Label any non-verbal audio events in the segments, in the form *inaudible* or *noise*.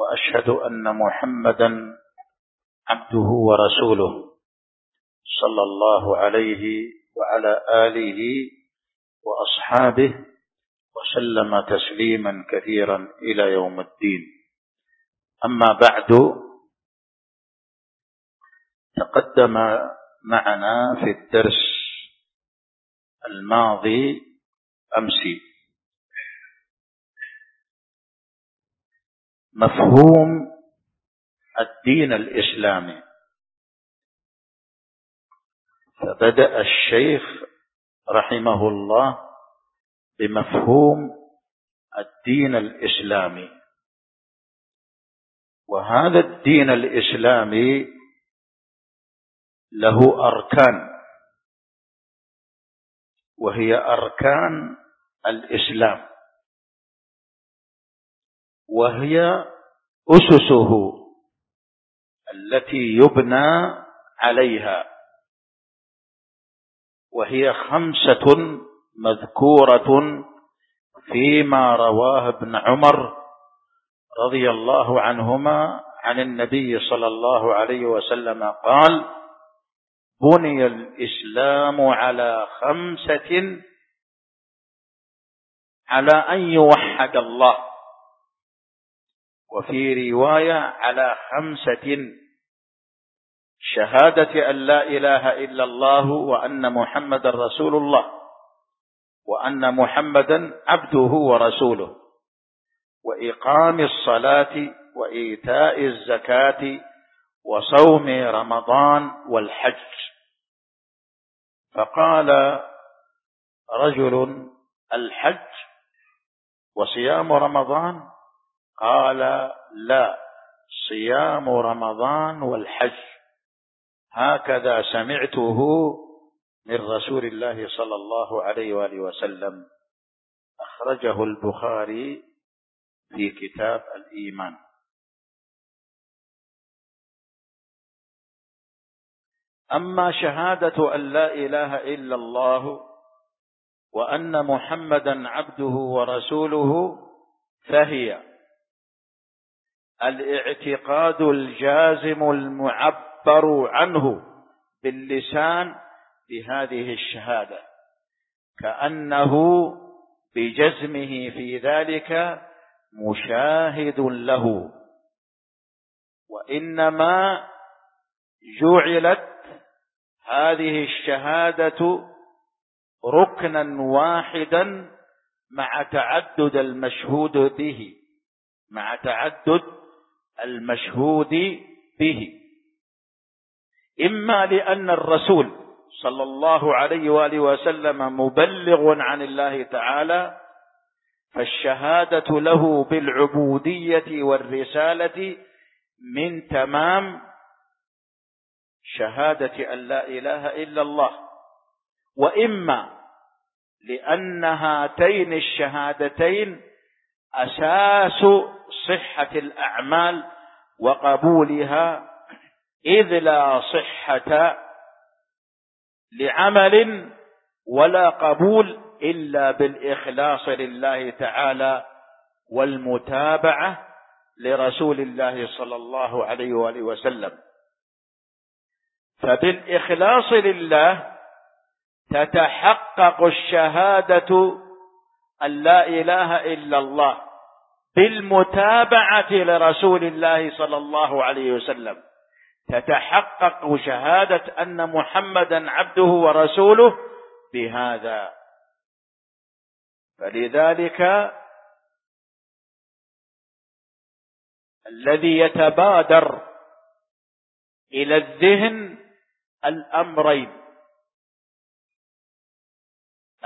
وأشهد أن محمدا عبده ورسوله صلى الله عليه وعلى آله وأصحابه وسلم تسليما كثيرا إلى يوم الدين. أما بعد تقدم معنا في الدرس الماضي أمسي. مفهوم الدين الإسلامي. فبدأ الشيخ رحمه الله بمفهوم الدين الإسلامي. وهذا الدين الإسلامي له أركان. وهي أركان الإسلام. وهي أسسه التي يبنى عليها. وهي خمسة مذكورة فيما رواه ابن عمر رضي الله عنهما عن النبي صلى الله عليه وسلم قال بني الإسلام على خمسة على أن يوحد الله. وفي رواية على خمسة شهادة أن لا إله إلا الله وأن محمد رسول الله وأن محمدا عبده ورسوله وإقام الصلاة وإيتاء الزكاة وصوم رمضان والحج. فقال رجل الحج وصيام رمضان قال لا صيام رمضان والحج. هكذا سمعته من رسول الله صلى الله عليه وآله وسلم. أخرجه البخاري في كتاب الإيمان. أما شهادة أن لا إله إلا الله وأن محمدا عبده ورسوله فهي الاعتقاد الجازم المعبر عنه باللسان بهذه الشهادة كأنه بجزمه في ذلك مشاهد له. وإنما جعلت هذه الشهادة ركنا واحدا مع تعدد المشهود به مع تعدد المشهود به. إما لأن الرسول صلى الله عليه وآله وسلم مبلغ عن الله تعالى فالشهادة له بالعبودية والرسالة من تمام شهادة أن لا إله إلا الله. وإما لأن هاتين الشهادتين أساس صحة الأعمال وقبولها إذ لا صحة لعمل ولا قبول إلا بالإخلاص لله تعالى والمتابعة لرسول الله صلى الله عليه وآله وسلم. فبالإخلاص لله تتحقق الشهادة أن لا إله إلا الله بالمتابعة لرسول الله صلى الله عليه وسلم. تتحقق شهادة أن محمدا عبده ورسوله بهذا. فلذلك الذي يتبادر إلى الذهن الأمرين.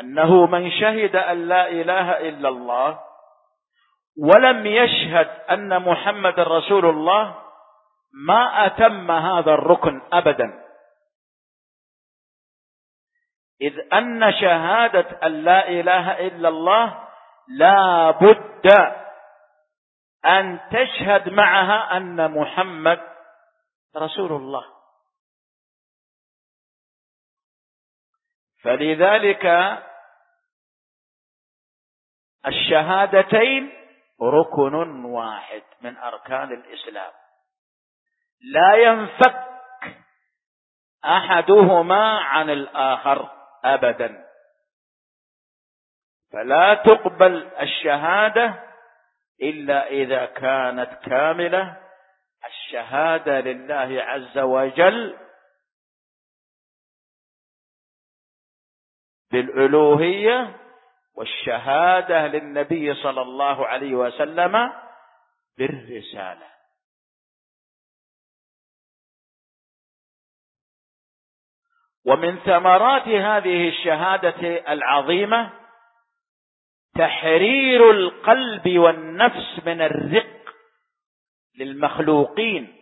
أنه من شهد أن لا إله إلا الله ولم يشهد أن محمد رسول الله ما أتم هذا الركن أبدا. إذ أن شهادة أن لا إله إلا الله لا بد أن تشهد معها أن محمد رسول الله. فلذلك الشهادتين ركن واحد من أركان الإسلام. لا ينفك أحدهما عن الآخر أبدا. فلا تقبل الشهادة إلا إذا كانت كاملة. الشهادة لله عز وجل بالألوهية والشهادة للنبي صلى الله عليه وسلم بالرسالة. ومن ثمرات هذه الشهادة العظيمة تحرير القلب والنفس من الرق للمخلوقين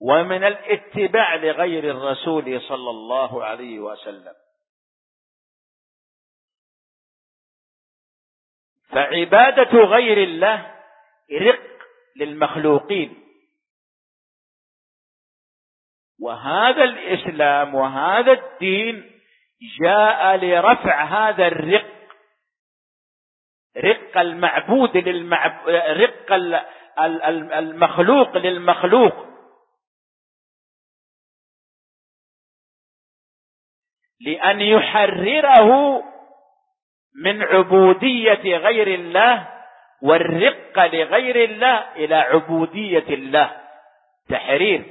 ومن الاتباع لغير الرسول صلى الله عليه وسلم. فعبادة غير الله رق للمخلوقين. وهذا الإسلام وهذا الدين جاء لرفع هذا الرق. رق المعبود للمعب... رق المخلوق للمخلوق. لأن يحرره من عبودية غير الله والرق لغير الله إلى عبودية الله. تحرير.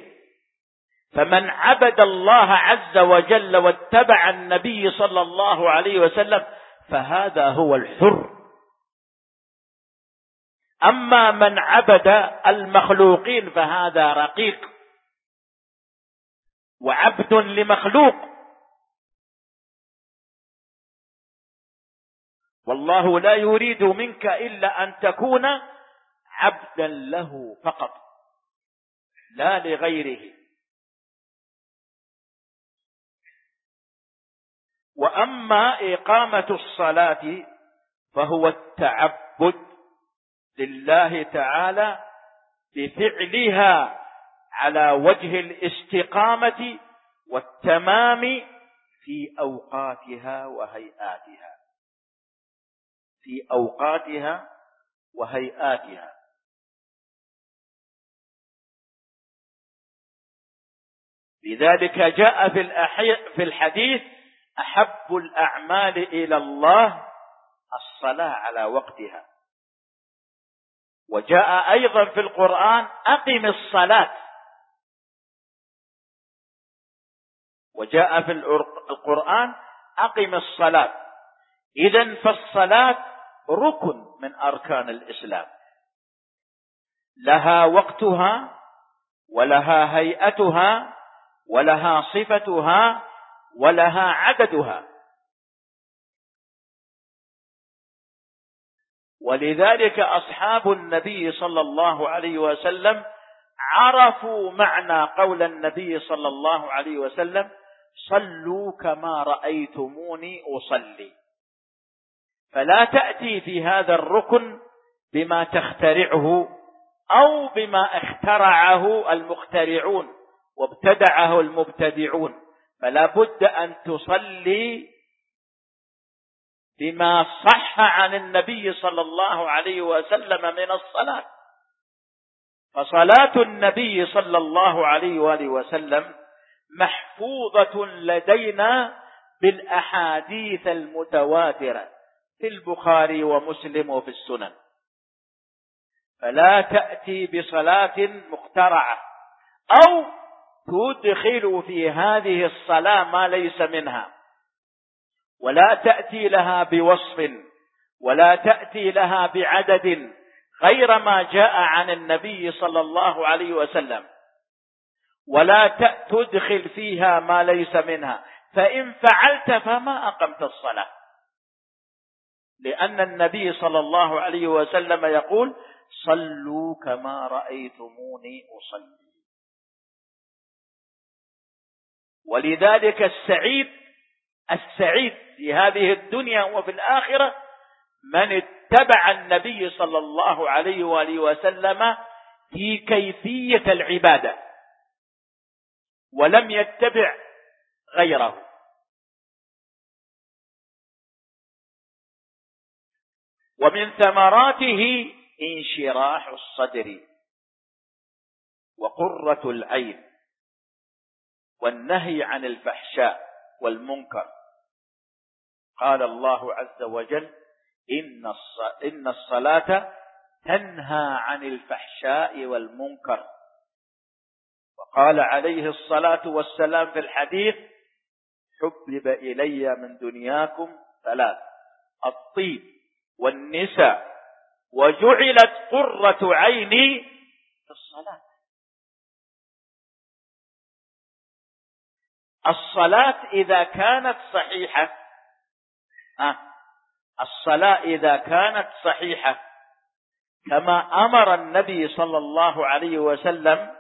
فمن عبد الله عز وجل واتبع النبي صلى الله عليه وسلم فهذا هو الحر. أما من عبد المخلوقين فهذا رقيق. وعبد لمخلوق. والله لا يريد منك إلا أن تكون عبدا له فقط لا لغيره. وأما إقامة الصلاة فهو التعبد لله تعالى بفعلها على وجه الاستقامة والتمام في أوقاتها وهيئاتها. في أوقاتها وهيئاتها. لذلك جاء في في الحديث أحب الأعمال إلى الله الصلاة على وقتها. وجاء أيضا في القرآن أقم الصلاة. وجاء في القرآن أقم الصلاة. إذا فالصلاة ركن من أركان الإسلام. لها وقتها ولها هيئتها ولها صفتها ولها عددها. ولذلك أصحاب النبي صلى الله عليه وسلم عرفوا معنى قول النبي صلى الله عليه وسلم صلوا كما رأيتموني أصلي. فلا تأتي في هذا الركن بما تخترعه أو بما اخترعه المخترعون وابتدعه المبتدعون. فلا بد أن تصلي بما صح عن النبي صلى الله عليه وسلم من الصلاة. فصلاة النبي صلى الله عليه وآله وسلم محفوظة لدينا بالأحاديث المتواترة. في البخاري ومسلم وفي السنن. فلا تأتي بصلاة مخترعة أو تدخل في هذه الصلاة ما ليس منها. ولا تأتي لها بوصف ولا تأتي لها بعدد غير ما جاء عن النبي صلى الله عليه وسلم. ولا تدخل فيها ما ليس منها. فإن فعلت فما أقمت الصلاة. لأن النبي صلى الله عليه وسلم يقول صلوا كما رأيتموني أصلي. ولذلك السعيد السعيد في هذه الدنيا وفي الآخرة من اتبع النبي صلى الله عليه وآله وسلم في كيفية العبادة ولم يتبع غيره. ومن ثمراته انشراح الصدر وقرة العين والنهي عن الفحشاء والمنكر. قال الله عز وجل إن الصلاة تنهى عن الفحشاء والمنكر. وقال عليه الصلاة والسلام في الحديث حبب إلي من دنياكم ثلاث الطيب والنساء وجعلت قرة عيني في الصلاة. الصلاة إذا كانت صحيحة الصلاة إذا كانت صحيحة كما أمر النبي صلى الله عليه وسلم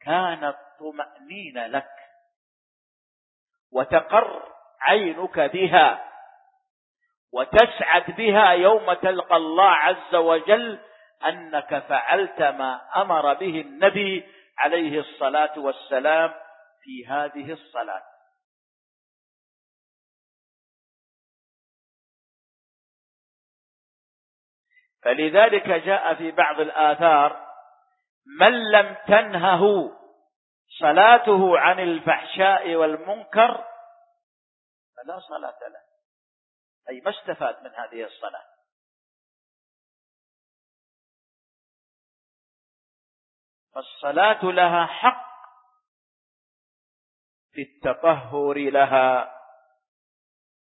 كانت طمأنين لك وتقر عينك بها. وتسعد بها يوم تلقى الله عز وجل أنك فعلت ما أمر به النبي عليه الصلاة والسلام في هذه الصلاة. فلذلك جاء في بعض الآثار من لم تنهه صلاته عن الفحشاء والمنكر فلا صلاة له. أي ما استفاد من هذه الصلاة. فالصلاة لها حق في التطهر لها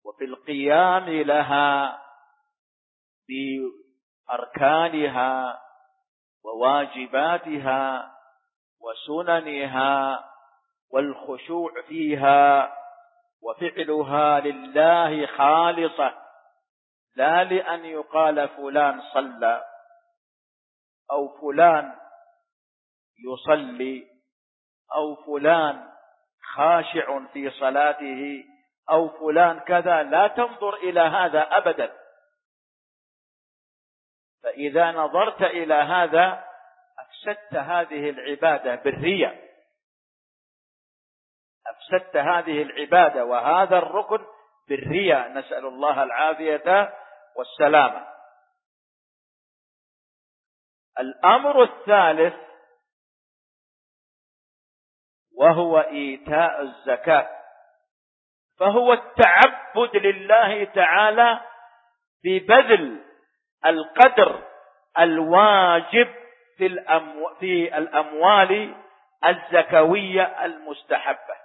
وفي القيام لها بأركانها وواجباتها وسننها والخشوع فيها وفعلها لله خالصة. لا لأن يقال فلان صلى أو فلان يصلي أو فلان خاشع في صلاته أو فلان كذا. لا تنظر إلى هذا أبدا. فإذا نظرت إلى هذا أفسدت هذه العبادة بالرياء. أفسدت هذه العبادة وهذا الركن بالرياء. نسأل الله العافية والسلامة. الأمر الثالث وهو إيتاء الزكاة فهو التعبد لله تعالى ببذل القدر الواجب في, في الأموال الزكوية المستحبة.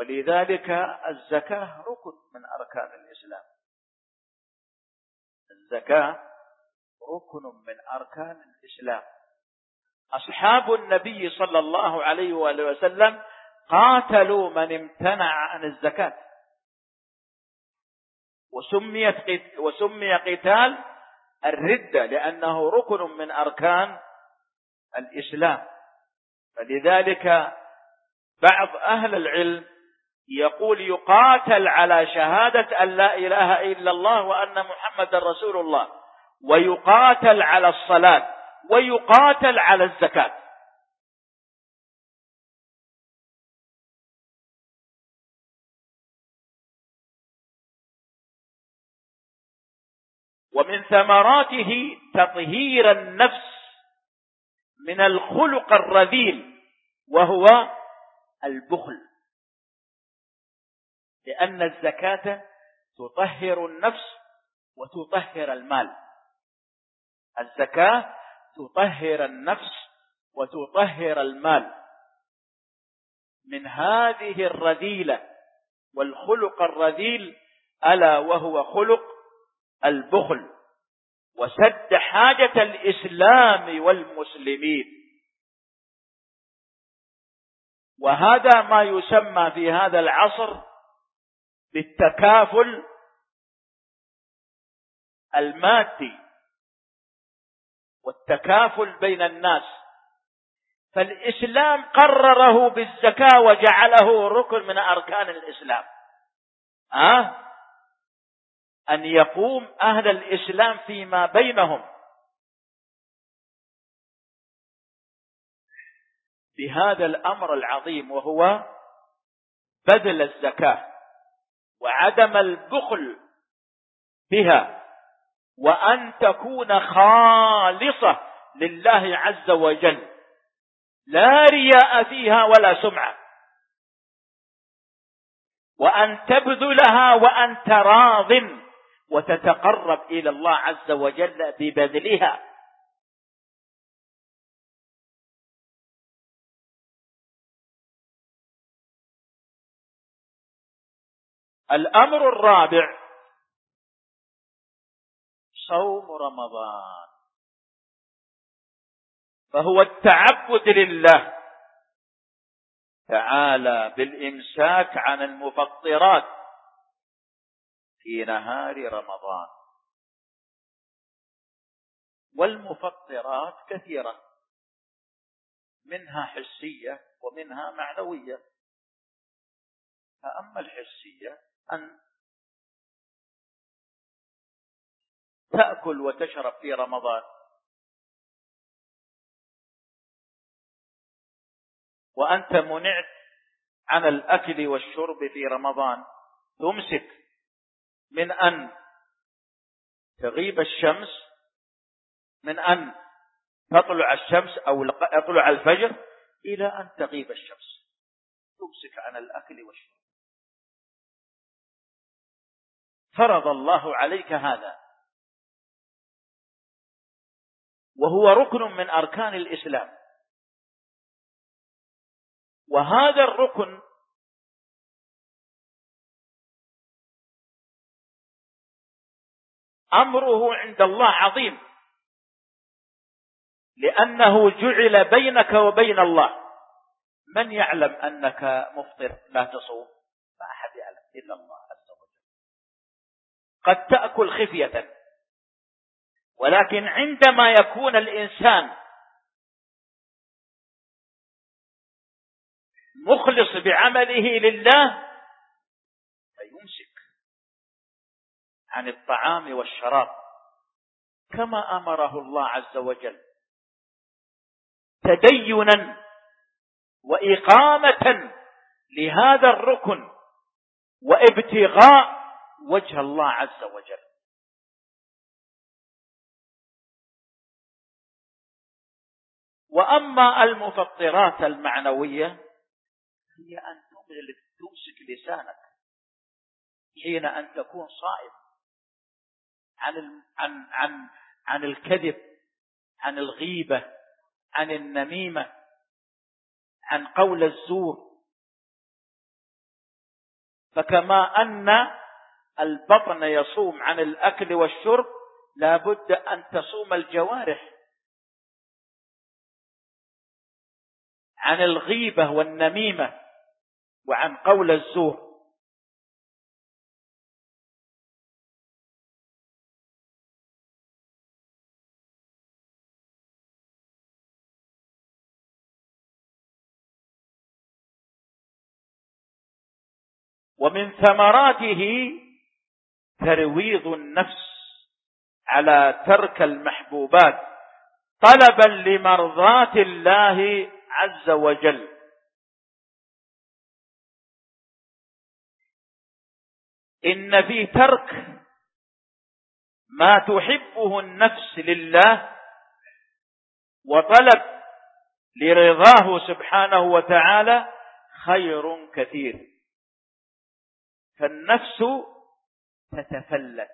ولذلك الزكاة ركن من أركان الإسلام. الزكاة ركن من أركان الإسلام. أصحاب النبي صلى الله عليه وآله وسلم قاتلوا من امتنع عن الزكاة. وسميت وسمي قتال الردة لأنه ركن من أركان الإسلام. فلذلك بعض أهل العلم يقول يقاتل على شهادة أن لا إله إلا الله وأن محمد رسول الله ويقاتل على الصلاة ويقاتل على الزكاة. ومن ثمراته تطهير النفس من الخلق الرذيل وهو البخل. لأن الزكاة تطهر النفس وتطهر المال. الزكاة تطهر النفس وتطهر المال. من هذه الرذيلة والخلق الرذيل ألا وهو خلق البخل. وسد حاجة الإسلام والمسلمين. وهذا ما يسمى في هذا العصر بالتكافل المادي والتكافل بين الناس. فالإسلام قرره بالزكاة وجعله ركن من أركان الإسلام. أه؟ أن يقوم أهل الإسلام فيما بينهم. بهذا الأمر العظيم وهو بذل الزكاة. وعدم البخل بها وأن تكون خالصة لله عز وجل. لا رياء فيها ولا سمعة. وأن تبذلها وأنت راض وتتقرب إلى الله عز وجل ببذلها. الأمر الرابع صوم رمضان. فهو التعبد لله. تعالى بالإمساك عن المفطرات في نهار رمضان. والمفطرات كثيرة. منها حسية ومنها معنوية. فأما الحسية أن تأكل وتشرب في رمضان. وأنت منعت عن الأكل والشرب في رمضان. تمسك من أن تغيب الشمس من أن تطلع الشمس أو يطلع الفجر إلى أن تغيب الشمس. تمسك عن الأكل والشرب. فرض الله عليك هذا. وهو ركن من أركان الإسلام. وهذا الركن أمره عند الله عظيم. لأنه جعل بينك وبين الله. من يعلم أنك مفطر لا تصوم ما أحد يعلم إلا الله عز وجل قد تأكل خفية. ولكن عندما يكون الإنسان مخلص بعمله لله فيمسك عن الطعام والشراب كما أمره الله عز وجل تدينا وإقامة لهذا الركن وابتغاء وجه الله عز وجل. وأما المفطرات المعنوية هي أن تمسك لسانك حين أن تكون صائم. عن عن عن عن الكذب عن الغيبة عن النميمة عن قول الزور. فكما أن البطن يصوم عن الأكل والشرب لا بد أن تصوم الجوارح. عن الغيبة والنميمة وعن قول الزور. ومن ثمراته ترويض النفس على ترك المحبوبات طلبا لمرضات الله عز وجل. إن في ترك ما تحبه النفس لله وطلب لرضاه سبحانه وتعالى خير كثير. فالنفس تتفلت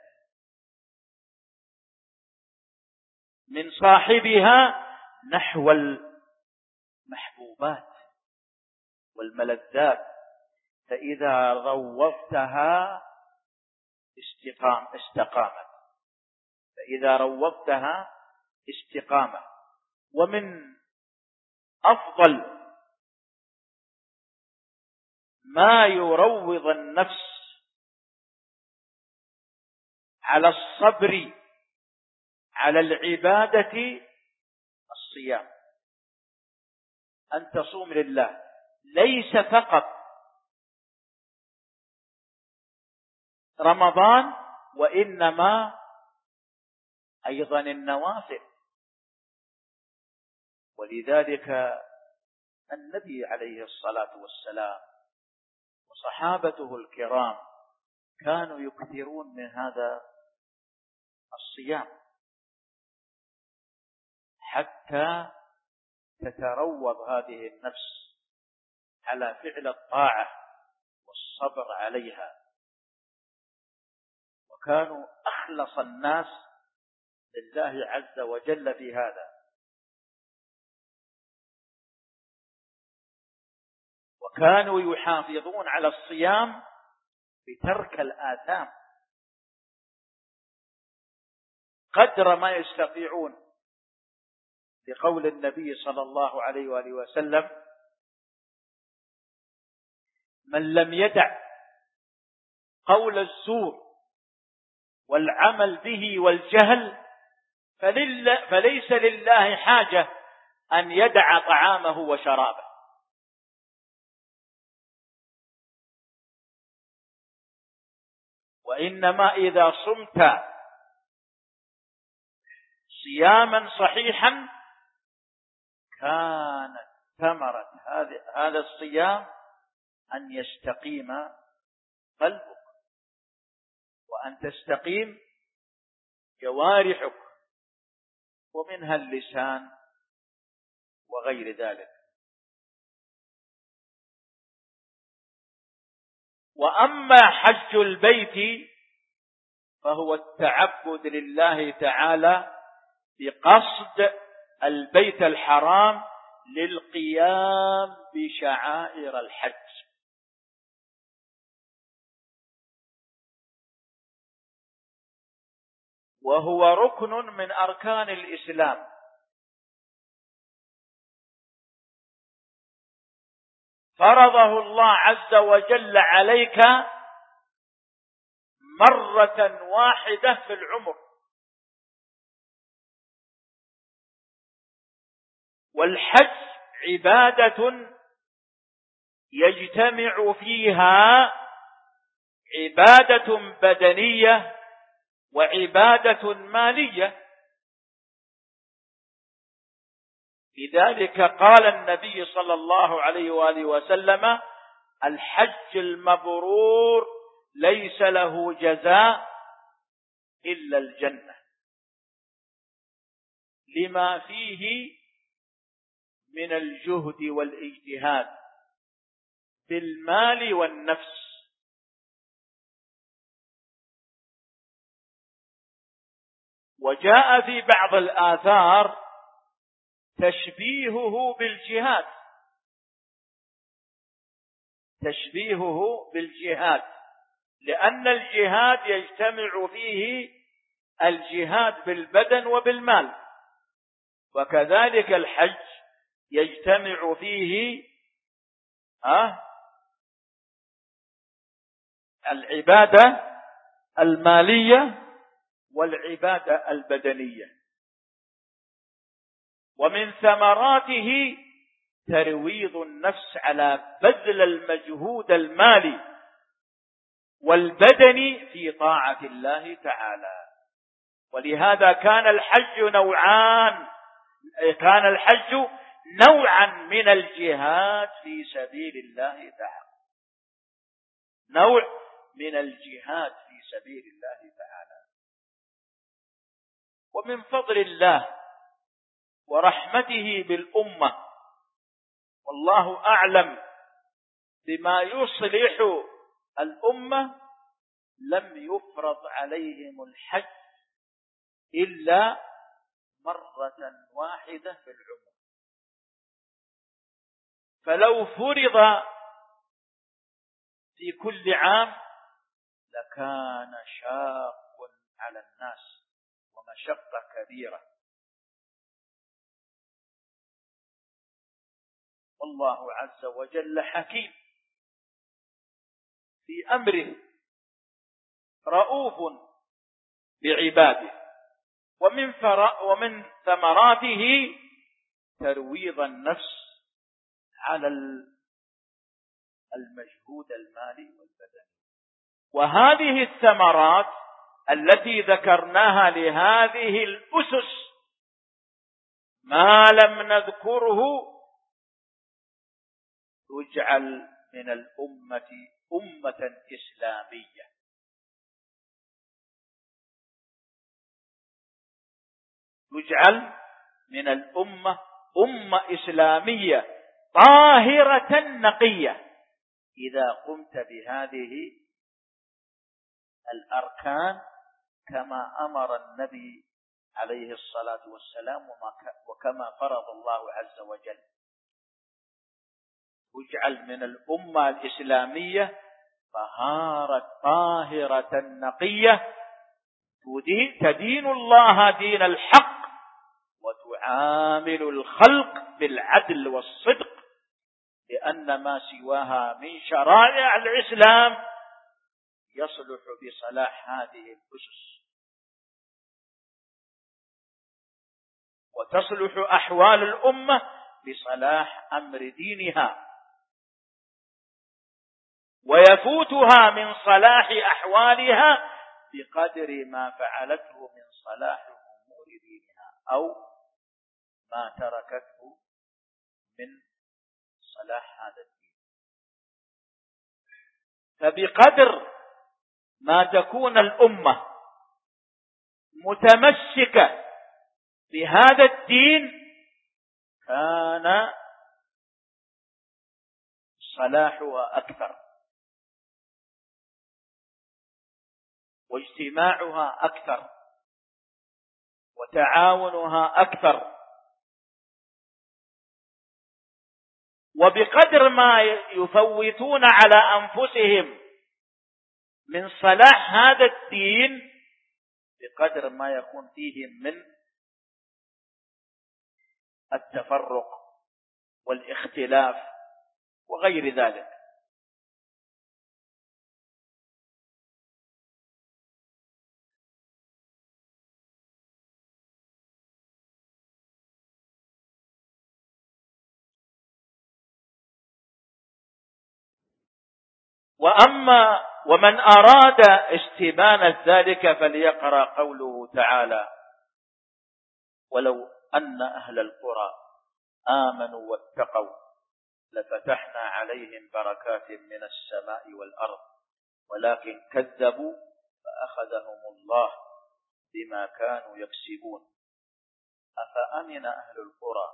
من صاحبها نحو المحبوبات والملذات. فإذا روضتها استقام استقامت. فإذا روضتها استقامة ومن أفضل ما يروض النفس على الصبر على العبادة الصيام. أن تصوم لله. ليس فقط رمضان وإنما أيضا النوافل. ولذلك النبي عليه الصلاة والسلام وصحابته الكرام كانوا يكثرون من هذا الصيام. حتى تتروض هذه النفس على فعل الطاعة والصبر عليها. وكانوا أخلص الناس لله عز وجل في هذا. وكانوا يحافظون على الصيام بترك الآثام. قدر ما يستطيعون. لقول النبي صلى الله عليه وآله وسلم من لم يدع قول الزور والعمل به والجهل فليس لله حاجة أن يدع طعامه وشرابه. وإنما إذا صمت صياما صحيحا كانت ثمرة هذا الصيام أن يستقيم قلبك وأن تستقيم جوارحك ومنها اللسان وغير ذلك. وأما حج البيت فهو التعبد لله تعالى بقصد البيت الحرام للقيام بشعائر الحج. وهو ركن من أركان الإسلام. فرضه الله عز وجل عليك مرة واحدة في العمر. والحج عبادة يجتمع فيها عبادة بدنية وعبادة مالية. لذلك قال النبي صلى الله عليه وآله وسلم الحج المبرور ليس له جزاء إلا الجنة. لما فيه من الجهد والاجتهاد بالمال والنفس. وجاء في بعض الآثار تشبيهه بالجهاد. تشبيهه بالجهاد لأن الجهاد يجتمع فيه الجهاد بالبدن وبالمال وكذلك الحج. يجتمع فيه أه العبادة المالية والعبادة البدنية. ومن ثمراته ترويض النفس على بذل المجهود المالي والبدني في طاعة الله تعالى. ولهذا كان الحج نوعان. كان الحج نوعا من الجهاد في سبيل الله تعالى. نوع من الجهاد في سبيل الله تعالى. ومن فضل الله ورحمته بالأمة والله أعلم بما يصلح الأمة لم يفرض عليهم الحج إلا مرة واحدة في العمر. فلو فرض في كل عام لكان شاق على الناس ومشقة كبيرة. والله عز وجل حكيم. في أمره رؤوف بعباده ومن, ومن ثمراته ترويض النفس على المجهود المالي والبدني. وهذه الثمرات التي ذكرناها لهذه الأسس ما لم نذكره يجعل من الأمة أمة إسلامية. يجعل من الأمة أمة إسلامية. طاهرة نقية. إذا قمت بهذه الأركان كما أمر النبي عليه الصلاة والسلام وكما فرض الله عز وجل. واجعل من الأمة الإسلامية طهارة طاهرة نقية. تدين الله دين الحق وتعامل الخلق بالعدل والصدق. لأن ما سواها من شرائع الإسلام يصلح بصلاح هذه الأسس. وتصلح أحوال الأمة بصلاح أمر دينها. ويفوتها من صلاح أحوالها بقدر ما فعلته من صلاح أمور دينها أو ما تركته من صلاح هذا الدين. فبقدر ما تكون الأمة متمسكة بهذا الدين كان صلاحها أكثر. واجتماعها أكثر. وتعاونها أكثر. وبقدر ما يفوتون على أنفسهم من صلاح هذا الدين بقدر ما يكون فيهم من التفرق والإختلاف وغير ذلك. وأما ومن أراد استبان ذلك فليقرأ قوله تعالى ولو أن أهل القرى آمنوا واتقوا لفتحنا عليهم بركات من السماء والأرض ولكن كذبوا فأخذهم الله بما كانوا يكسبون. أفأمن أهل القرى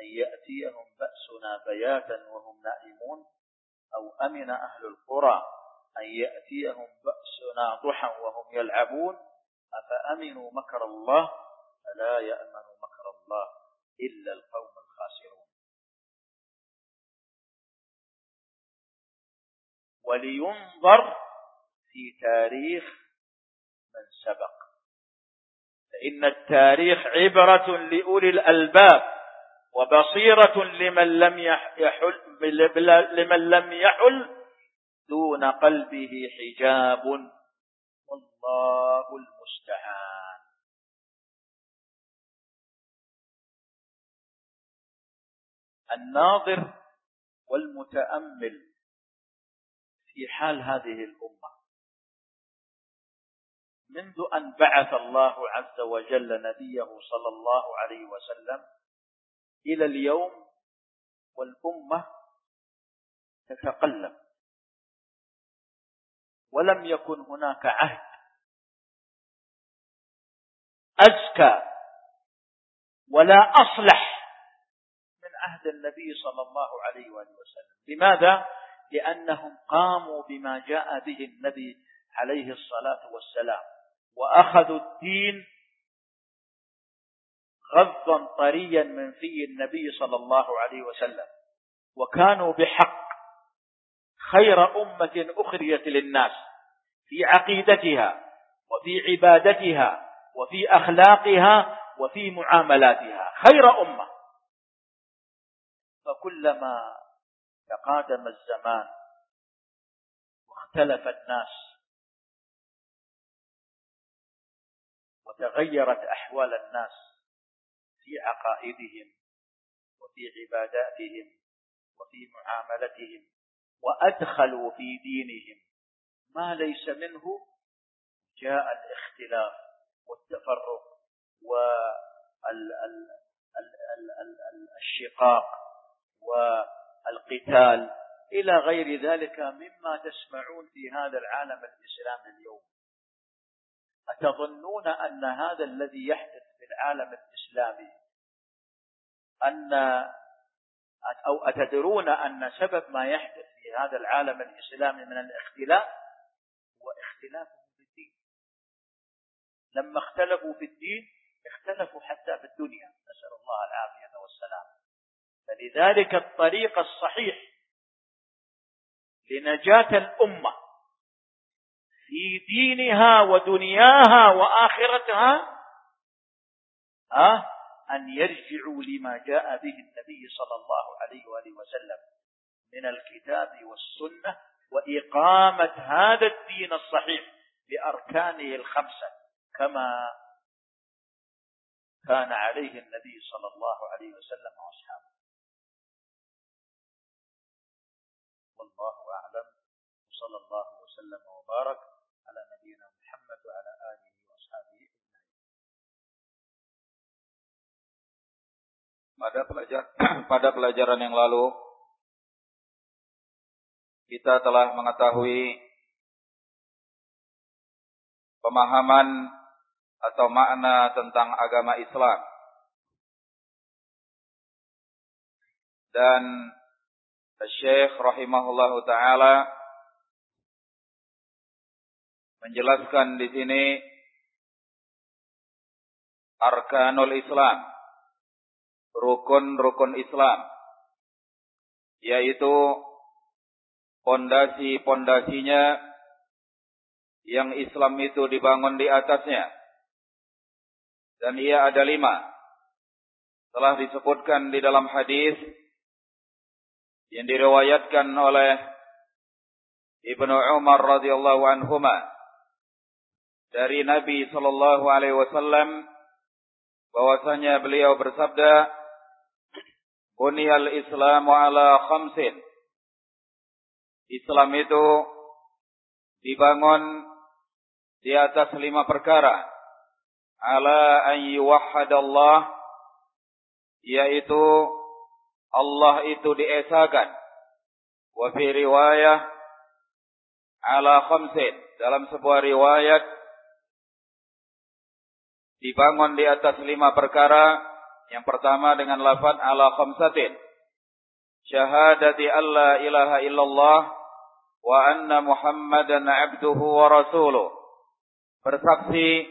أن يأتيهم بأسنا بياتا وهم نائمون؟ أو أمن أهل القرى أن يأتيهم بأسنا ضحى وهم يلعبون أفأمنوا مكر الله؟ فلا يأمن مكر الله إلا القوم الخاسرون. ولينظر في تاريخ من سبق. فإن التاريخ عبرة لأولي الألباب. وبصيرة لمن لم يحل لمن لم يحل دون قلبه حجاب. والله المستعان. الناظر والمتأمل في حال هذه الأمة. منذ أن بعث الله عز وجل نبيه صلى الله عليه وسلم إلى اليوم والأمة تتقلب ولم يكن هناك عهد أزكى ولا أصلح من عهد النبي صلى الله عليه وآله وسلم لماذا؟ لأنهم قاموا بما جاء به النبي عليه الصلاة والسلام وأخذوا الدين غضا طريا من في النبي صلى الله عليه وسلم. وكانوا بحق. خير أمة أخريت للناس في عقيدتها وفي عبادتها وفي أخلاقها وفي معاملاتها. خير أمة. فكلما تقادم الزمان واختلف الناس وتغيرت أحوال الناس في عقائدهم وفي عباداتهم وفي معاملتهم وأدخلوا في دينهم. ما ليس منه جاء الاختلاف والتفرق والشقاق والقتال. إلى غير ذلك مما تسمعون في هذا العالم الإسلامي اليوم. أتظنون أن هذا الذي يحدث في العالم الإسلامي. أن أو أتدرون أن سبب ما يحدث في هذا العالم الإسلامي من الاختلاف هو اختلافهم في الدين. لما اختلفوا في الدين اختلفوا حتى في الدنيا. نسأل الله العافية والسلام. فلذلك الطريق الصحيح لنجاة الأمة في دينها ودنياها وآخرتها أه أن يرجعوا لما جاء به النبي صلى الله عليه وآله وسلم من الكتاب والسنة وإقامة هذا الدين الصحيح بأركانه الخمسة كما كان عليه النبي صلى الله عليه وسلم وأصحابه. والله أعلم. وصلى الله وسلم وبارك على نبينا محمد وعلى آله وأصحابه pada pelajaran *clears throat* pada pelajaran yang lalu kita telah mengetahui pemahaman atau makna tentang agama Islam. Dan Syekh rahimahullahu taala menjelaskan di sini arkanul Islam, rukun-rukun Islam, yaitu pondasi-pondasinya yang Islam itu dibangun di atasnya. Dan ia ada lima. Telah disebutkan di dalam hadis yang diriwayatkan oleh Ibnu Umar radhiyallahu anhuma dari Nabi sallallahu alaihi wasallam bahwasanya beliau bersabda Buniyal Islamu ala khamsin Islam itu dibangun di atas lima perkara. Ala an yuwahhadallah yaitu Allah itu diesakan. Wa riwayah ala khamsin dalam sebuah riwayat dibangun di atas lima perkara. Yang pertama dengan lafaz ala khamsatin. Syahadati alla ilaha illallah wa anna muhammadan abduhu wa rasuluh. Bersaksi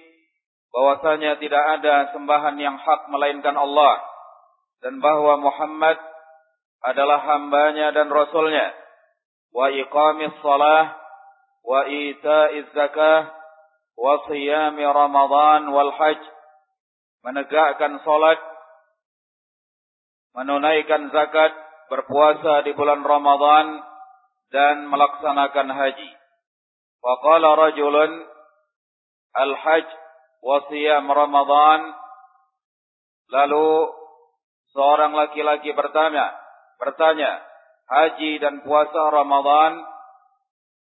bahwasanya tidak ada sembahan yang hak melainkan Allah dan bahwa Muhammad adalah hambanya dan rasulnya. Wa iqamis salah wa ita'iz zakah wa siyami ramadan wal hajj. Menegakkan salat menunaikan zakat berpuasa di bulan Ramadan dan melaksanakan haji. Wa rajulun al-hajj wa siyam Ramadan. Lalu seorang laki-laki bertanya bertanya haji dan puasa Ramadan?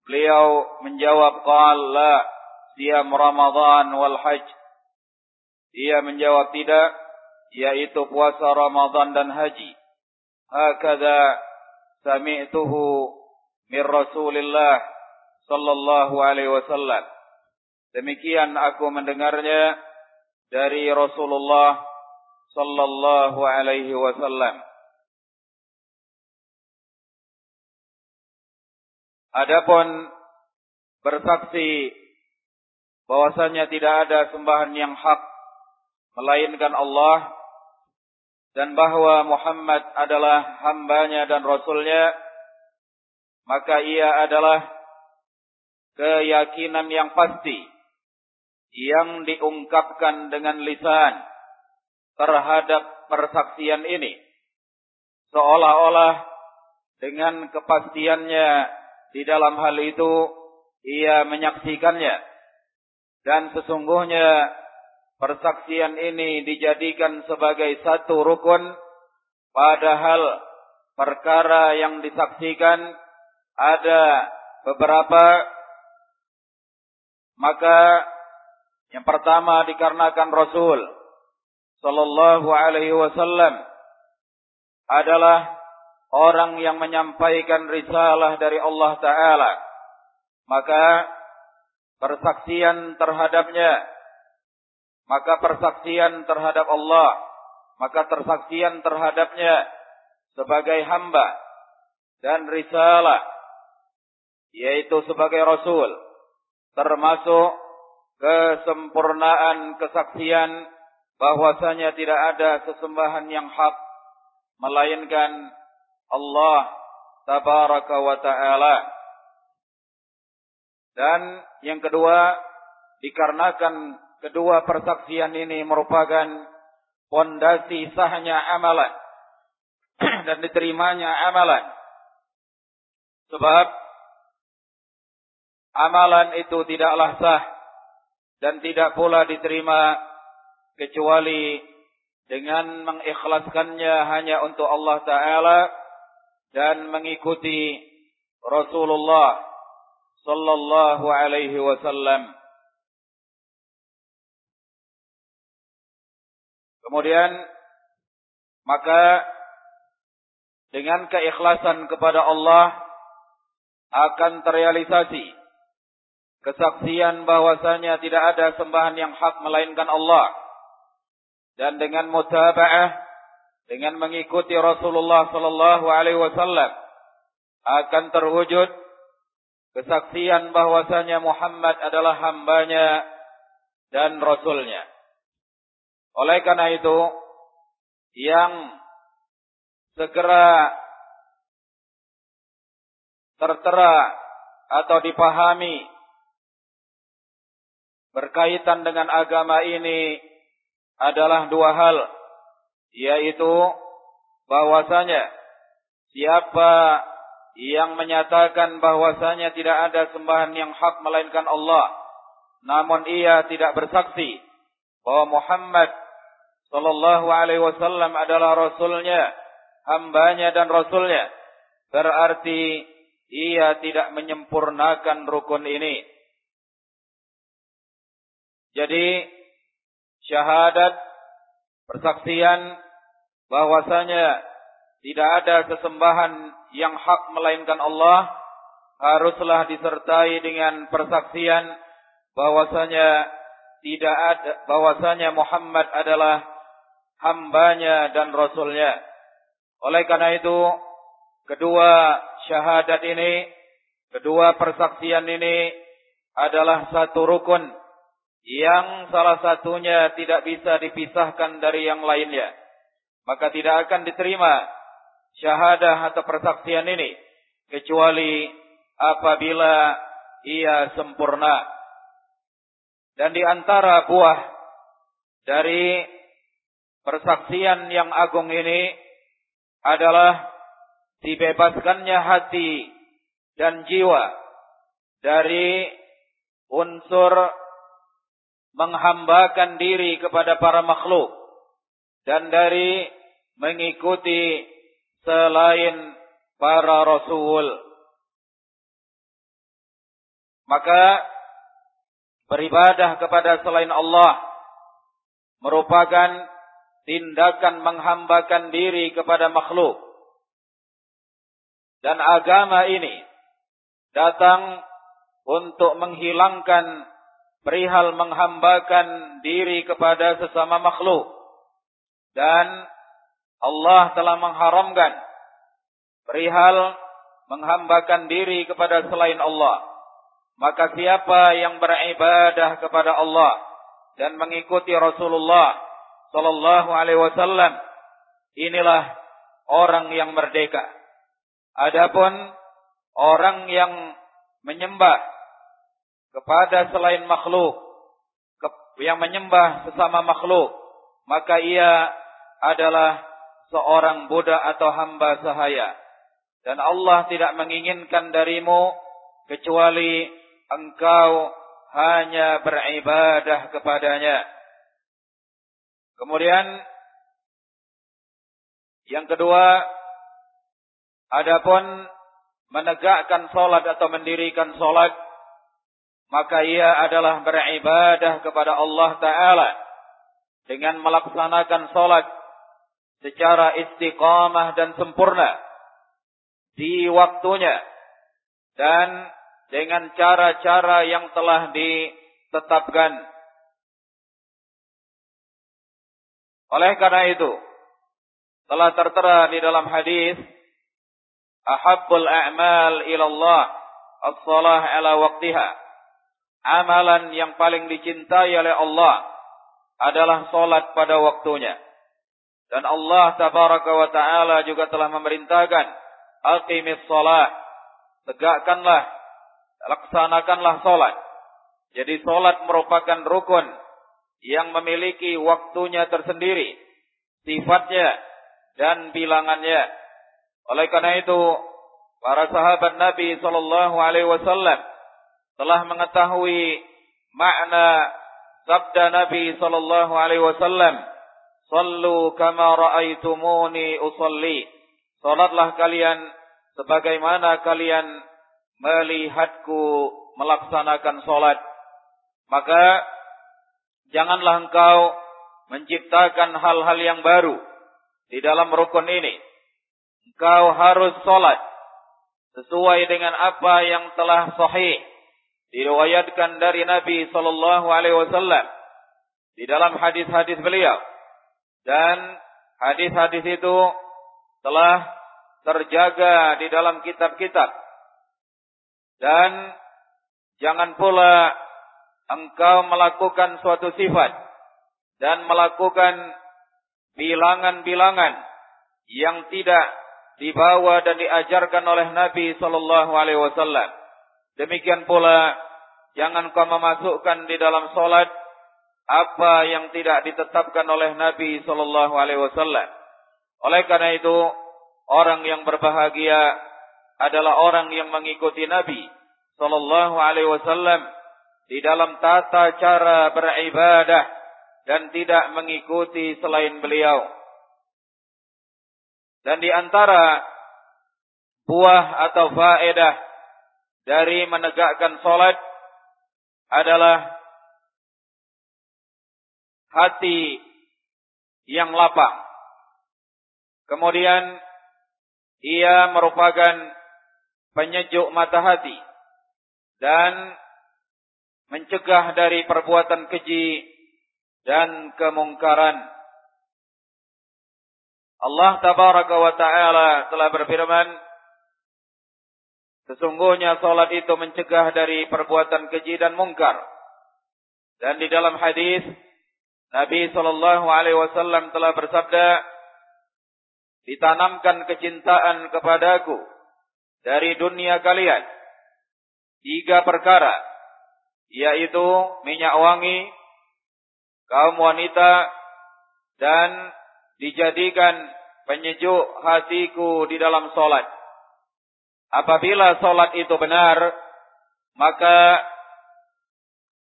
Beliau menjawab qala siyam Ramadan wal hajj. Ia menjawab tidak yaitu puasa Ramadan dan haji. Hakada sami'tuhu min Rasulillah sallallahu alaihi wasallam. Demikian aku mendengarnya dari Rasulullah sallallahu alaihi wasallam. Adapun bersaksi bahwasanya tidak ada sembahan yang hak melainkan Allah dan bahwa Muhammad adalah hambanya dan rasulnya, maka ia adalah keyakinan yang pasti yang diungkapkan dengan lisan terhadap persaksian ini. Seolah-olah dengan kepastiannya di dalam hal itu ia menyaksikannya. Dan sesungguhnya persaksian ini dijadikan sebagai satu rukun padahal perkara yang disaksikan ada beberapa. Maka yang pertama dikarenakan Rasul sallallahu alaihi wasallam adalah orang yang menyampaikan risalah dari Allah taala. Maka persaksian terhadapnya maka persaksian terhadap Allah maka persaksian terhadapnya sebagai hamba dan risalah yaitu sebagai rasul termasuk kesempurnaan kesaksian bahwasanya tidak ada sesembahan yang hak melainkan Allah tabaraka wa taala. Dan yang kedua dikarenakan kedua persaksian ini merupakan pondasi sahnya amalan *clears throat* dan diterimanya amalan. Sebab amalan itu tidaklah sah dan tidak pula diterima kecuali dengan mengikhlaskannya hanya untuk Allah Ta'ala dan mengikuti Rasulullah sallallahu alaihi wasallam. Kemudian maka dengan keikhlasan kepada Allah akan terrealisasi kesaksian bahwasanya tidak ada sembahan yang hak melainkan Allah dan dengan mutaba'ah dengan mengikuti Rasulullah sallallahu alaihi wasallam akan terwujud kesaksian bahwasanya Muhammad adalah hambanya dan rasulnya. Oleh karena itu, yang segera tertera atau dipahami berkaitan dengan agama ini adalah dua hal yaitu bahwasanya siapa yang menyatakan bahwasanya tidak ada sembahan yang hak melainkan Allah namun ia tidak bersaksi bahwa Muhammad sallallahu alaihi wasallam adalah rasulnya hambanya dan rasulnya. Berarti ia tidak menyempurnakan rukun ini. Jadi syahadat persaksian bahwasanya tidak ada sesembahan yang hak melainkan Allah haruslah disertai dengan persaksian bahwasanya tidak ada bahwasanya Muhammad adalah hambanya dan rasulnya. Oleh karena itu, kedua syahadat ini, kedua persaksian ini adalah satu rukun yang salah satunya tidak bisa dipisahkan dari yang lainnya. Maka tidak akan diterima syahadah atau persaksian ini kecuali apabila ia sempurna. Dan di antara buah dari persaksian yang agung ini adalah dibebaskannya hati dan jiwa dari unsur menghambakan diri kepada para makhluk dan dari mengikuti selain para rasul. Maka beribadah kepada selain Allah merupakan tindakan menghambakan diri kepada makhluk. Dan agama ini datang untuk menghilangkan perihal menghambakan diri kepada sesama makhluk. Dan Allah telah mengharamkan perihal menghambakan diri kepada selain Allah. Maka siapa yang beribadah kepada Allah dan mengikuti Rasulullah sallallahu alaihi wasallam. Inilah orang yang merdeka. Adapun orang yang menyembah kepada selain makhluk yang menyembah sesama makhluk maka ia adalah seorang budak atau hamba sahaya. Dan Allah tidak menginginkan darimu kecuali engkau hanya beribadah kepadanya Kemudian yang kedua Adapun menegakkan solat atau mendirikan solat, maka ia adalah beribadah kepada Allah Ta'ala dengan melaksanakan solat secara istiqamah dan sempurna di waktunya dan dengan cara-cara yang telah ditetapkan. Oleh karena itu, telah tertera di dalam hadis ahabbul a'mal ila Allah as-salah ala waqtiha. Amalan yang paling dicintai oleh Allah adalah salat pada waktunya. Dan Allah tabaraka wa taala juga telah memerintahkan aqimis salat. Tegakkanlah, laksanakanlah salat. Jadi salat merupakan rukun yang memiliki waktunya tersendiri, sifatnya dan bilangannya. Oleh karena itu, para sahabat Nabi sallallahu alaihi wasallam telah mengetahui makna sabda Nabi sallallahu alaihi wasallam, "Sallu kama raaitumuni usalli." Salatlah kalian sebagaimana kalian melihatku melaksanakan salat. Maka janganlah engkau menciptakan hal-hal yang baru di dalam rukun ini. Engkau harus salat sesuai dengan apa yang telah sahih diriwayatkan dari Nabi sallallahu alaihi wasallam di dalam hadis-hadis beliau dan hadis-hadis itu telah terjaga di dalam kitab-kitab. Dan jangan pula engkau melakukan suatu sifat dan melakukan bilangan-bilangan yang tidak dibawa dan diajarkan oleh Nabi sallallahu alaihi wasallam. Demikian pula jangan kau memasukkan di dalam salat apa yang tidak ditetapkan oleh Nabi sallallahu alaihi wasallam. Oleh karena itu, Orang yang berbahagia adalah orang yang mengikuti Nabi sallallahu alaihi wasallam di dalam tata cara beribadah dan tidak mengikuti selain beliau. Dan di antara buah atau faedah dari menegakkan salat adalah hati yang lapang. Kemudian ia merupakan penyejuk mata hati dan mencegah dari perbuatan keji dan kemungkaran. Allah tabaraka wa taala telah berfirman Sesungguhnya salat itu mencegah dari perbuatan keji dan mungkar. Dan di dalam hadis Nabi sallallahu alaihi wasallam telah bersabda ditanamkan kecintaan kepadaku dari dunia kalian. Tiga perkara, yaitu minyak wangi, kaum wanita, dan dijadikan penyejuk hatiku di dalam solat. Apabila solat itu benar, maka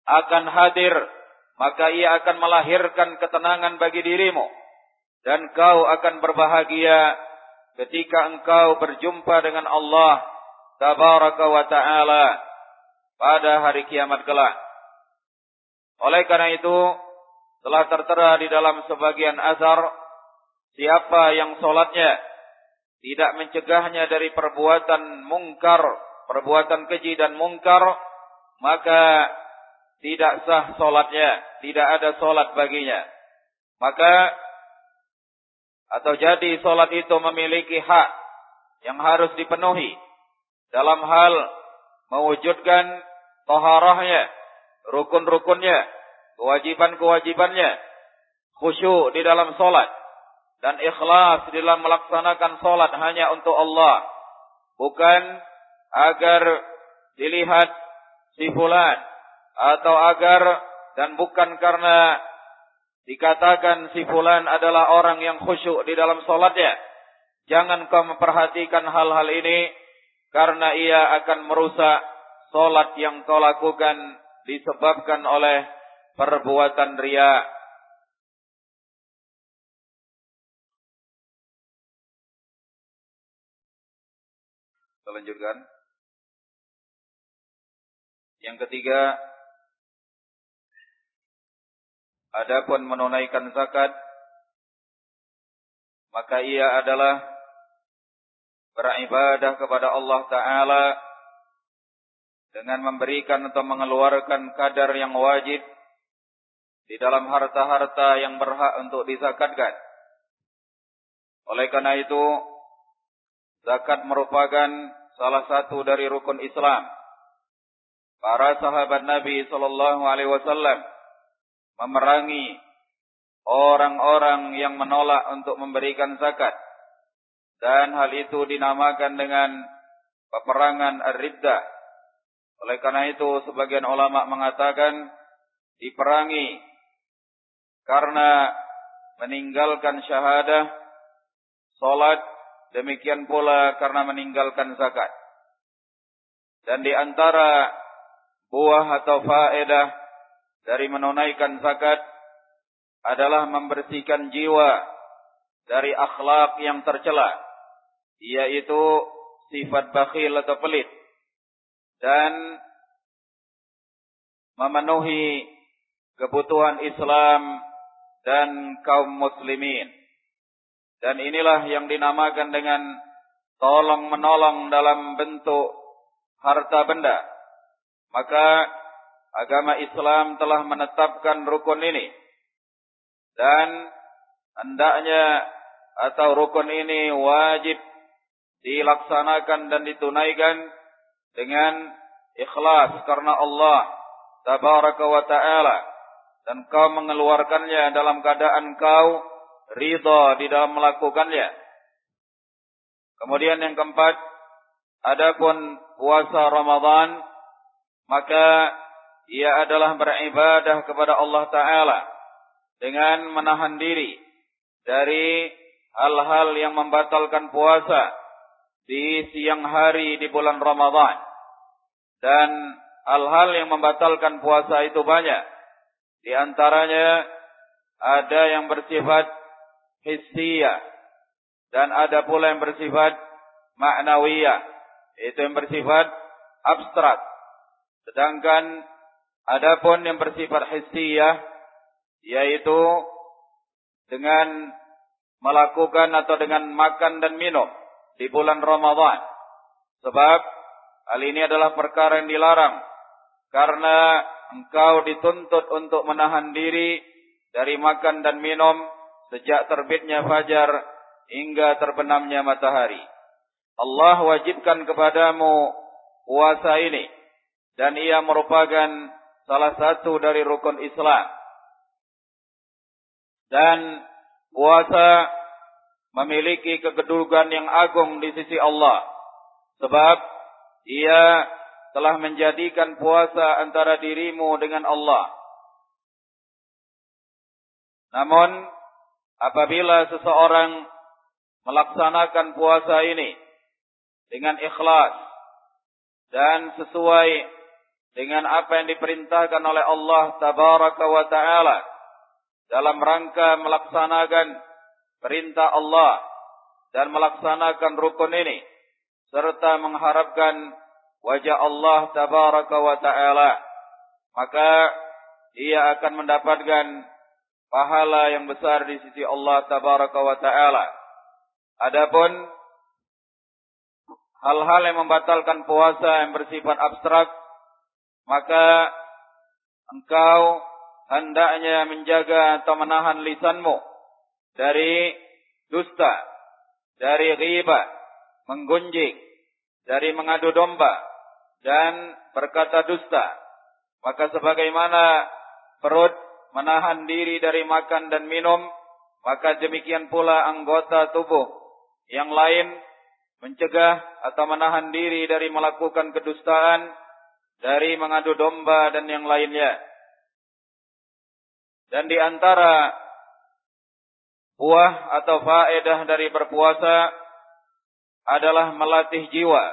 akan hadir, maka ia akan melahirkan ketenangan bagi dirimu dan kau akan berbahagia ketika engkau berjumpa dengan Allah tabaraka wa taala pada hari kiamat kelak. Oleh karena itu telah tertera di dalam sebagian azhar siapa yang solatnya tidak mencegahnya dari perbuatan mungkar, perbuatan keji dan mungkar, maka tidak sah solatnya, tidak ada solat baginya. Maka atau jadi solat itu memiliki hak yang harus dipenuhi dalam hal mewujudkan toharahnya, rukun-rukunnya, kewajiban-kewajibannya, khusyuk di dalam solat, dan ikhlas di dalam melaksanakan solat hanya untuk Allah. Bukan agar dilihat si fulan, atau agar dan bukan karena dikatakan si fulan adalah orang yang khusyuk di dalam solatnya. Jangan kau memperhatikan hal-hal ini karena ia akan merusak solat yang kau lakukan disebabkan oleh perbuatan ria. Kita lanjutkan. Yang ketiga, adapun menunaikan zakat, maka ia adalah beribadah kepada Allah Ta'ala dengan memberikan atau mengeluarkan kadar yang wajib di dalam harta-harta yang berhak untuk dizakatkan. Oleh karena itu, zakat merupakan salah satu dari rukun Islam. Para sahabat Nabi sallallahu alaihi wasallam memerangi orang-orang yang menolak untuk memberikan zakat. Dan hal itu dinamakan dengan peperangan Ar-Riddah. Oleh karena itu sebagian ulama mengatakan diperangi karena meninggalkan syahadah, salat, demikian pula karena meninggalkan zakat. Dan di antara buah atau faedah dari menunaikan zakat adalah membersihkan jiwa dari akhlak yang tercela, yaitu sifat bakhil atau pelit dan memenuhi kebutuhan Islam dan kaum muslimin. Dan inilah yang dinamakan dengan tolong menolong dalam bentuk harta benda. Maka agama Islam telah menetapkan rukun ini. Dan hendaknya atau rukun ini wajib dilaksanakan dan ditunaikan dengan ikhlas karena Allah tabaraka wa taala dan kau mengeluarkannya dalam keadaan kau ridha di dalam melakukannya. Kemudian yang keempat, adapun puasa Ramadan, maka ia adalah beribadah kepada Allah Ta'ala dengan menahan diri dari hal-hal yang membatalkan puasa di siang hari di bulan Ramadan. Dan hal-hal yang membatalkan puasa itu banyak. Di antaranya ada yang bersifat hissiyah dan ada pula yang bersifat ma'nawiyah, itu yang bersifat abstrak. Sedangkan adapun yang bersifat hissiyah yaitu dengan melakukan atau dengan makan dan minum di bulan Ramadan. Sebab hal ini adalah perkara yang dilarang karena engkau dituntut untuk menahan diri dari makan dan minum sejak terbitnya fajar hingga terbenamnya matahari. Allah wajibkan kepadamu puasa ini dan ia merupakan salah satu dari rukun Islam. Dan puasa memiliki kekedudukan yang agung di sisi Allah sebab ia telah menjadikan puasa antara dirimu dengan Allah. Namun, apabila seseorang melaksanakan puasa ini dengan ikhlas dan sesuai dengan apa yang diperintahkan oleh Allah tabaraka wa taala dalam rangka melaksanakan perintah Allah dan melaksanakan rukun ini serta mengharapkan wajah Allah tabaraka wa ta'ala maka ia akan mendapatkan pahala yang besar di sisi Allah tabaraka wa ta'ala. Adapun hal-hal yang membatalkan puasa yang bersifat abstrak maka engkau hendaknya menjaga atau menahan lisanmu dari dusta dari ghibah menggunjing dari mengadu domba dan berkata dusta. Maka sebagaimana perut menahan diri dari makan dan minum, maka demikian pula anggota tubuh yang lain mencegah atau menahan diri dari melakukan kedustaan, dari mengadu domba dan yang lainnya. Dan di antara buah atau faedah dari berpuasa adalah melatih jiwa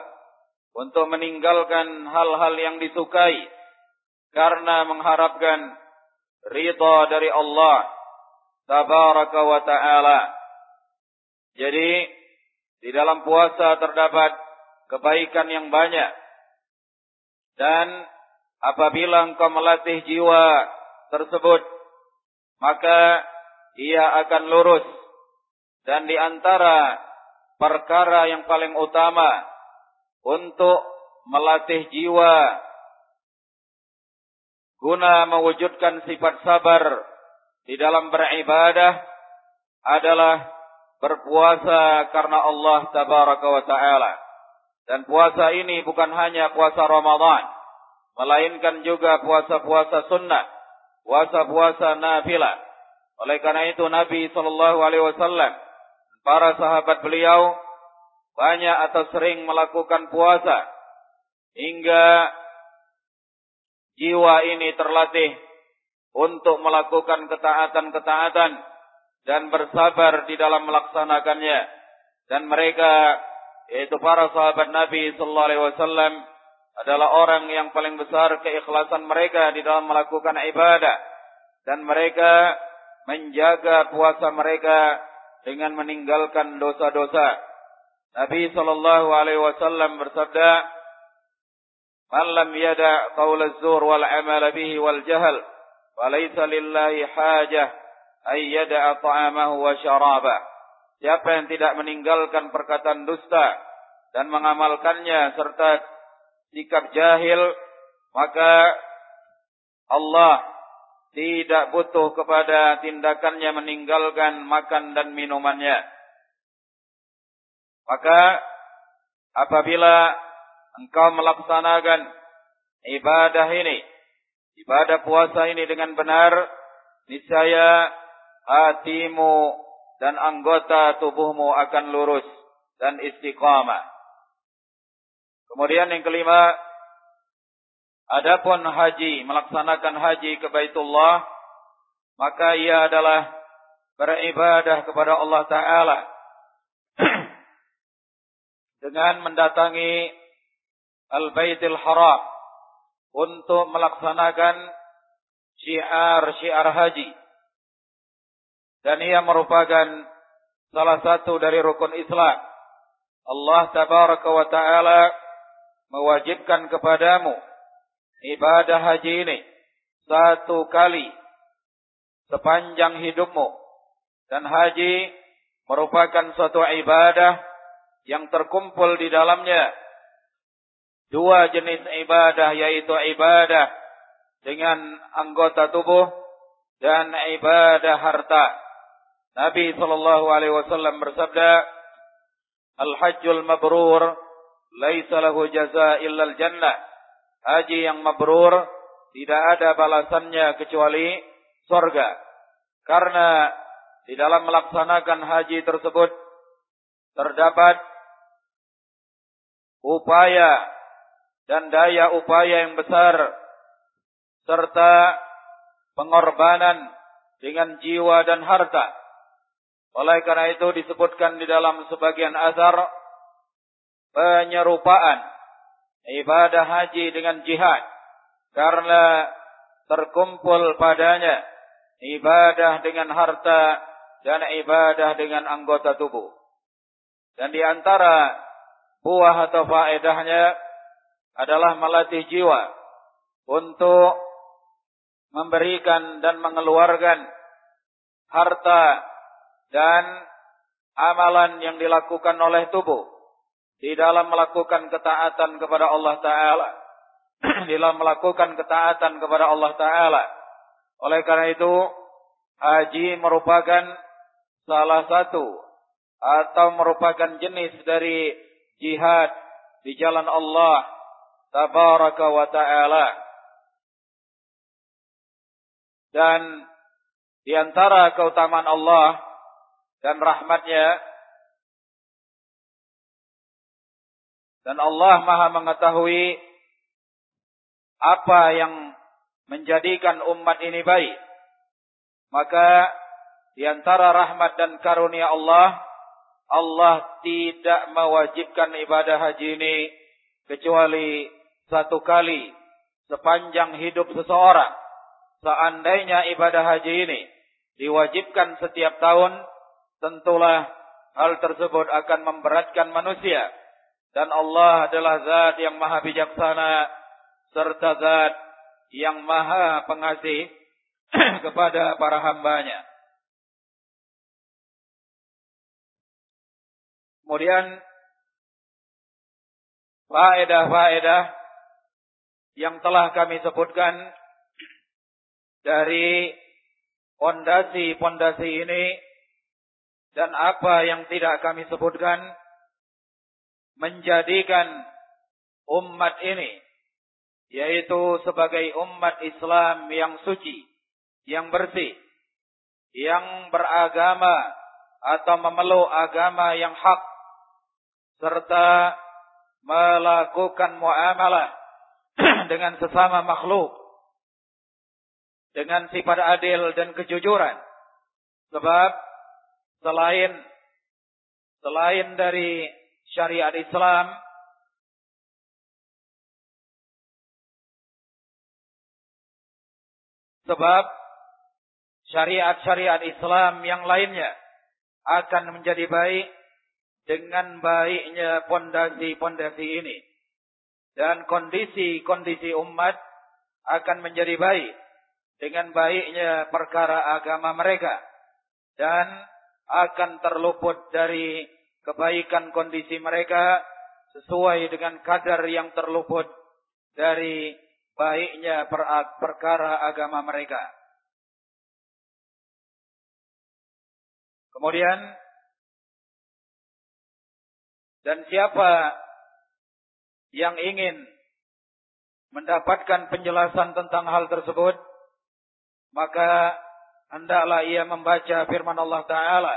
untuk meninggalkan hal-hal yang disukai karena mengharapkan ridha dari Allah tabaraka wa taala. Jadi di dalam puasa terdapat kebaikan yang banyak. Dan apabila engkau melatih jiwa tersebut, maka ia akan lurus. Dan di antara perkara yang paling utama untuk melatih jiwa guna mewujudkan sifat sabar di dalam beribadah adalah berpuasa karena Allah tabaraka wa taala. Dan puasa ini bukan hanya puasa Ramadan, melainkan juga puasa-puasa sunnah, puasa-puasa nafilah. Oleh karena itu Nabi sallallahu alaihi wasallam para sahabat beliau banyak atau sering melakukan puasa hingga jiwa ini terlatih untuk melakukan ketaatan-ketaatan dan bersabar di dalam melaksanakannya. Dan mereka yaitu para sahabat Nabi sallallahu alaihi wasallam adalah orang yang paling besar keikhlasan mereka di dalam melakukan ibadah. Dan mereka menjaga puasa mereka dengan meninggalkan dosa-dosa. Nabi sallallahu alaihi wasallam bersabda, "Man lam yada qaul az-zur wal 'amal bihi wal jahl, falaysa lillahi hajah ay yada'a ta'amahu wa syarabah." Siapa yang tidak meninggalkan perkataan dusta dan mengamalkannya serta sikap jahil, maka Allah tidak butuh kepada tindakannya meninggalkan makan dan minumannya. Maka apabila engkau melaksanakan ibadah ini, ibadah puasa ini dengan benar, niscaya hatimu dan anggota tubuhmu akan lurus dan istiqamah. Kemudian yang kelima, adapun haji, melaksanakan haji ke Baitullah, maka ia adalah beribadah kepada Allah Ta'ala *clears throat* dengan mendatangi Al-Baitul Haram untuk melaksanakan syiar-syiar haji dan ia merupakan salah satu dari rukun Islam. Allah tabaraka wa taala mewajibkan kepadamu ibadah haji ini satu kali sepanjang hidupmu dan haji merupakan suatu ibadah yang terkumpul di dalamnya dua jenis ibadah yaitu ibadah dengan anggota tubuh dan ibadah harta. Nabi sallallahu alaihi wasallam bersabda, "Al-hajjul mabrur laisa lahu illa al-jannah." Haji yang mabrur tidak ada balasannya kecuali surga. Karena di dalam melaksanakan haji tersebut terdapat upaya dan daya upaya yang besar serta pengorbanan dengan jiwa dan harta oleh karena itu disebutkan di dalam sebagian azhar penyerupaan ibadah haji dengan jihad karena terkumpul padanya ibadah dengan harta dan ibadah dengan anggota tubuh. Dan di antara buah atau faedahnya adalah melatih jiwa untuk memberikan dan mengeluarkan harta dan amalan yang dilakukan oleh tubuh di dalam melakukan ketaatan kepada Allah Ta'ala. *clears throat* di dalam melakukan ketaatan kepada Allah Ta'ala. Oleh karena itu, haji merupakan salah satu atau merupakan jenis dari jihad di jalan Allah Tabaraka wa Ta'ala. Dan di antara keutamaan Allah dan rahmatnya dan Allah maha mengetahui apa yang menjadikan umat ini baik. Maka di antara rahmat dan karunia Allah Allah tidak mewajibkan ibadah haji ini kecuali satu kali sepanjang hidup seseorang. Seandainya ibadah haji ini diwajibkan setiap tahun tentulah hal tersebut akan memberatkan manusia dan Allah adalah zat yang maha bijaksana serta zat yang maha pengasih *clears throat* kepada para hambanya. Kemudian faedah-faedah yang telah kami sebutkan dari pondasi-pondasi ini dan apa yang tidak kami sebutkan menjadikan umat ini yaitu sebagai umat Islam yang suci, yang bersih, yang beragama atau memeluk agama yang hak serta melakukan muamalah *clears throat* dengan sesama makhluk dengan sifat adil dan kejujuran. Sebab selain selain dari syariat Islam sebab syariat-syariat Islam yang lainnya akan menjadi baik dengan baiknya pondasi-pondasi ini. Dan kondisi-kondisi umat akan menjadi baik dengan baiknya perkara agama mereka. Dan akan terluput dari kebaikan kondisi mereka sesuai dengan kadar yang terluput dari baiknya perkara agama mereka. Kemudian dan siapa yang ingin mendapatkan penjelasan tentang hal tersebut, maka hendaklah ia membaca firman Allah Ta'ala.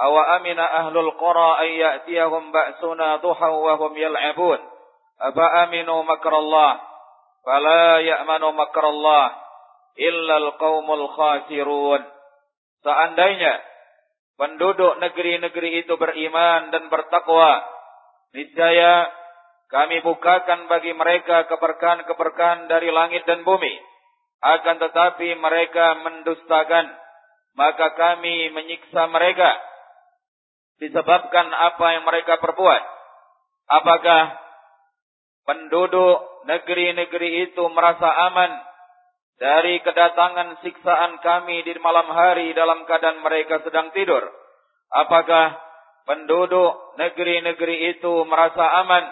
أو أمن أهل القرى أن يأتيهم بأسنا ضحى وهم يلعبون أفأمنوا مكر الله فلا يأمن مكر الله إلا القوم الخاسرون Seandainya penduduk negeri-negeri itu beriman dan bertakwa, niscaya Kami bukakan bagi mereka keberkahan-keberkahan dari langit dan bumi. Akan tetapi mereka mendustakan. Maka kami menyiksa mereka. Disebabkan apa yang mereka perbuat. Apakah penduduk negeri-negeri itu merasa aman dari kedatangan siksaan kami di malam hari dalam keadaan mereka sedang tidur? Apakah penduduk negeri-negeri itu merasa aman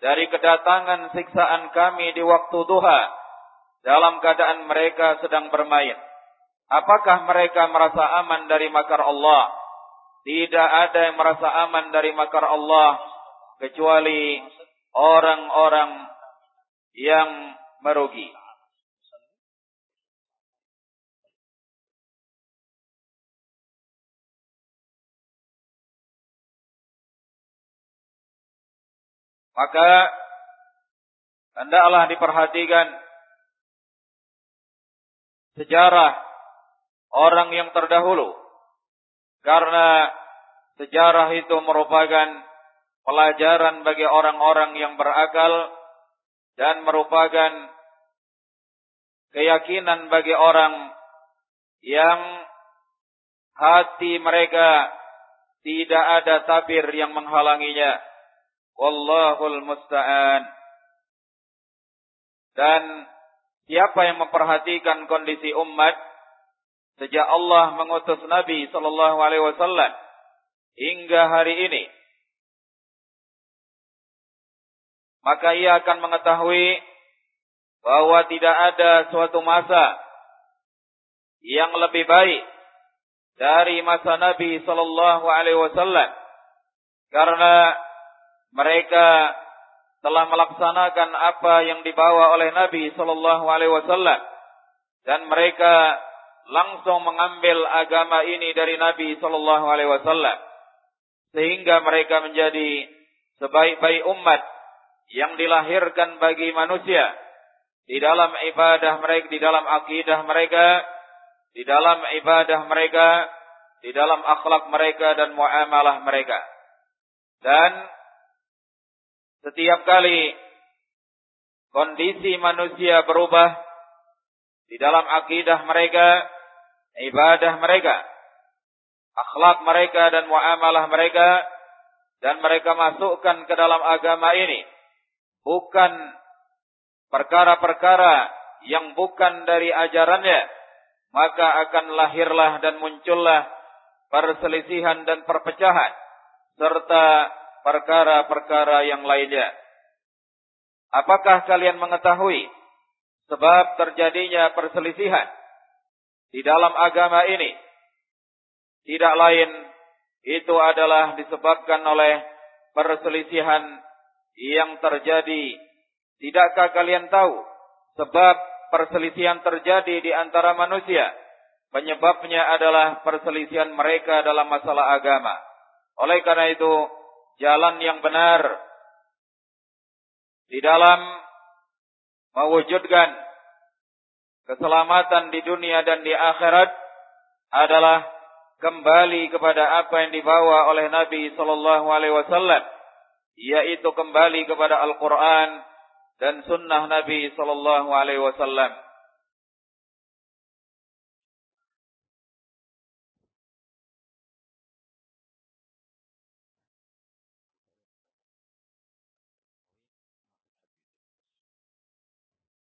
dari kedatangan siksaan kami di waktu duha dalam keadaan mereka sedang bermain. Apakah mereka merasa aman dari makar Allah? Tidak ada yang merasa aman dari makar Allah kecuali orang-orang yang merugi. Maka hendaklah diperhatikan sejarah orang yang terdahulu. Karena sejarah itu merupakan pelajaran bagi orang-orang yang berakal dan merupakan keyakinan bagi orang yang hati mereka tidak ada tabir yang menghalanginya. Wallahul musta'an. Dan siapa yang memperhatikan kondisi umat sejak Allah mengutus Nabi sallallahu alaihi wasallam hingga hari ini maka ia akan mengetahui bahwa tidak ada suatu masa yang lebih baik dari masa Nabi sallallahu alaihi wasallam karena mereka telah melaksanakan apa yang dibawa oleh Nabi sallallahu alaihi wasallam dan mereka langsung mengambil agama ini dari Nabi sallallahu alaihi wasallam sehingga mereka menjadi sebaik-baik umat yang dilahirkan bagi manusia di dalam ibadah mereka, di dalam akidah mereka, di dalam ibadah mereka, di dalam akhlak mereka dan muamalah mereka. Dan setiap kali kondisi manusia berubah di dalam akidah mereka, ibadah mereka, akhlak mereka dan muamalah mereka dan mereka masukkan ke dalam agama ini bukan perkara-perkara yang bukan dari ajarannya maka akan lahirlah dan muncullah perselisihan dan perpecahan serta perkara-perkara yang lainnya. Apakah kalian mengetahui sebab terjadinya perselisihan di dalam agama ini tidak lain itu adalah disebabkan oleh perselisihan yang terjadi. Tidakkah kalian tahu sebab perselisihan terjadi di antara manusia? Penyebabnya adalah perselisihan mereka dalam masalah agama. Oleh karena itu, jalan yang benar di dalam mewujudkan keselamatan di dunia dan di akhirat adalah kembali kepada apa yang dibawa oleh Nabi sallallahu alaihi wasallam yaitu kembali kepada Al-Qur'an dan sunnah Nabi sallallahu alaihi wasallam